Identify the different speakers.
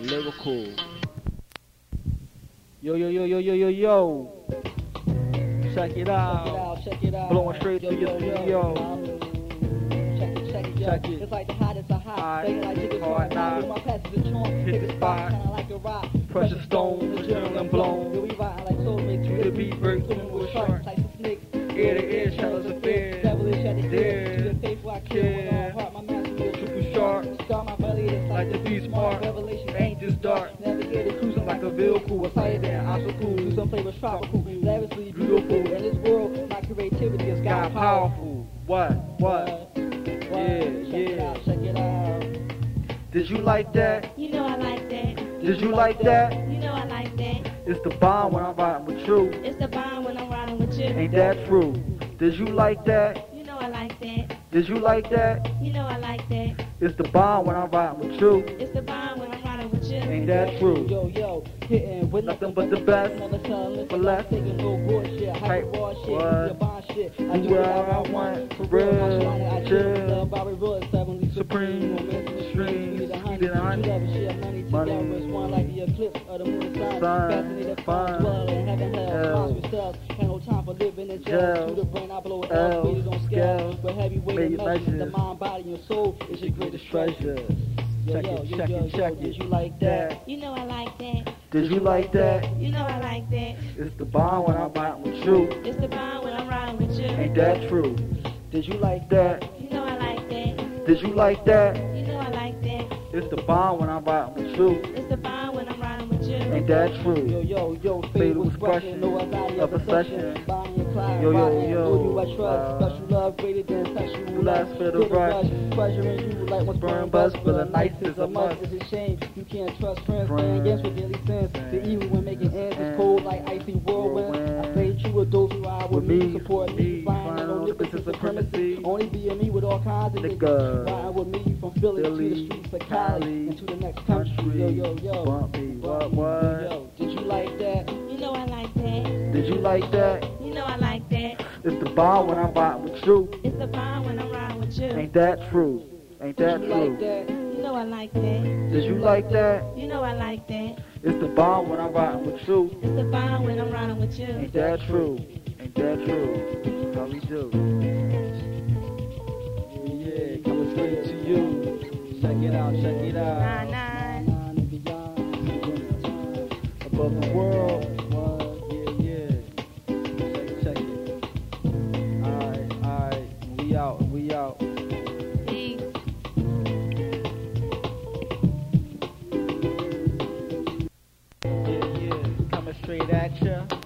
Speaker 1: Lyrical. Yo, yo, yo, yo, yo, yo, yo. Check it out.
Speaker 2: Check it out.
Speaker 1: Blowing straight
Speaker 2: Yo,
Speaker 1: through your
Speaker 2: yo, yo.
Speaker 1: studio.
Speaker 2: Check it, check it, yo.
Speaker 1: Check it.
Speaker 2: It's like the hottest of hot.
Speaker 1: Hot.
Speaker 2: Begging like chicken
Speaker 1: Hard knock.
Speaker 2: My passes and chunk.
Speaker 1: Hit
Speaker 2: Hit
Speaker 1: the
Speaker 2: the spot. Kinda like a rock.
Speaker 1: Precious stone, adrenaline blown.
Speaker 2: Yo, we riding like soulmates.
Speaker 1: To the beat, break,
Speaker 2: Swimming with sharks. Like some snakes.
Speaker 1: Ear to ear, shadows
Speaker 2: belly. It's
Speaker 1: Like the beast mark.
Speaker 2: Revelation
Speaker 1: Ain't just dark.
Speaker 2: Navigated cruising
Speaker 1: Like a vehicle.
Speaker 2: was higher than obstacle. Do some flavors tropical, lavishly beautiful. In this world, my creativity is
Speaker 1: God
Speaker 2: God powerful.
Speaker 1: powerful. What? What?
Speaker 2: What?
Speaker 1: Yeah,
Speaker 2: check it
Speaker 1: yeah.
Speaker 2: out, check it out.
Speaker 1: Did you like that?
Speaker 3: You know I like that.
Speaker 1: Did you like that?
Speaker 3: You know I like that.
Speaker 1: It's the bomb when I'm riding with you.
Speaker 3: It's the bond when I'm riding with you.
Speaker 1: Ain't that true? Did you like that?
Speaker 3: You know I like that.
Speaker 1: Did you like that?
Speaker 3: You know I like that.
Speaker 1: It's the bomb when I'm riding with you.
Speaker 3: It's the bond when I'm riding with you.
Speaker 1: Ain't that true?
Speaker 2: Yo, yo, hitting with
Speaker 1: Nothing but the best.
Speaker 2: Telling
Speaker 1: For less.
Speaker 2: Taking no bullshit, hype raw shit,
Speaker 1: What?
Speaker 2: your bond shit. I
Speaker 1: Do whatever
Speaker 2: I
Speaker 1: want. For
Speaker 2: real,
Speaker 1: Chill.
Speaker 2: chill. Love Bobby Roy, seventy
Speaker 1: Supreme.
Speaker 2: One like the eclipse of the moon sign.
Speaker 1: Sign.
Speaker 2: Fascinated
Speaker 1: Fine.
Speaker 2: fun. Dwell in heaven, hell.
Speaker 1: Hell.
Speaker 2: Monstrous cells. Ain't no time for living in
Speaker 1: Jail.
Speaker 2: jail. Through the brain, I blow
Speaker 1: L.
Speaker 2: L. Weighted on scale.
Speaker 1: Scale.
Speaker 2: With heavy
Speaker 1: Made
Speaker 2: weighted measures.
Speaker 1: measures.
Speaker 2: The mind, body, and soul is your greatest treasure. Yo,
Speaker 1: Check
Speaker 2: yo,
Speaker 1: it,
Speaker 2: yo,
Speaker 1: check
Speaker 2: yo,
Speaker 1: it,
Speaker 2: yo,
Speaker 1: check
Speaker 2: Did
Speaker 1: it.
Speaker 2: you like that?
Speaker 3: You know I like that.
Speaker 1: Did you like that?
Speaker 3: You know I like that.
Speaker 1: It's the bomb when I'm riding with you.
Speaker 3: It's the bond when I'm riding with you.
Speaker 1: Ain't that true? Did you like that?
Speaker 3: You know I like that.
Speaker 1: Did you like that?
Speaker 3: You know I like that.
Speaker 1: It's the bomb when I'm riding with you. Ain't that
Speaker 2: Yo,
Speaker 1: true?
Speaker 2: yo, yo,
Speaker 1: Fatal
Speaker 2: fatal
Speaker 1: expression
Speaker 2: expression, no anxiety
Speaker 1: of possession.
Speaker 2: possession. And Clyde,
Speaker 1: Yo, yo, yo,
Speaker 2: I trust.
Speaker 1: uh,
Speaker 2: Special love greater than sexual
Speaker 1: lust for the rush.
Speaker 2: Pleasuring you like once
Speaker 1: Burn buzz.
Speaker 2: Feeling
Speaker 1: the
Speaker 2: nice is a must. It's a shame you can't trust friends. Playing games with daily sins. The evil when making ends is cold like icy whirlwind. I fade you with those who ride with me. Support
Speaker 1: me.
Speaker 2: Flying on
Speaker 1: on
Speaker 2: no
Speaker 1: the
Speaker 2: limits
Speaker 1: bitches
Speaker 2: of supremacy. Only be me with all kinds of niggas. Riding with me from Philly, to the streets of Cali,
Speaker 1: Cali,
Speaker 2: and to the next country. Yo, yo, yo.
Speaker 1: Bump me, what, what?
Speaker 2: Did you like that?
Speaker 3: You know I like that.
Speaker 1: It's the bomb when I'm riding with you.
Speaker 3: It's the bond when I'm riding with you.
Speaker 1: Ain't that true? Ain't that
Speaker 2: Did you like
Speaker 1: true?
Speaker 2: that?
Speaker 3: You know I like that.
Speaker 1: Did you like that?
Speaker 3: You know I like that.
Speaker 1: It's the bomb when I'm riding with you.
Speaker 3: It's the bond when I'm riding with you.
Speaker 1: Ain't that true? Ain't that true? How we do?
Speaker 2: Yeah, coming straight to you. Check it out, check it out.
Speaker 3: Nine nine.
Speaker 2: Nine and beyond.
Speaker 1: Above the world. Straight at ya.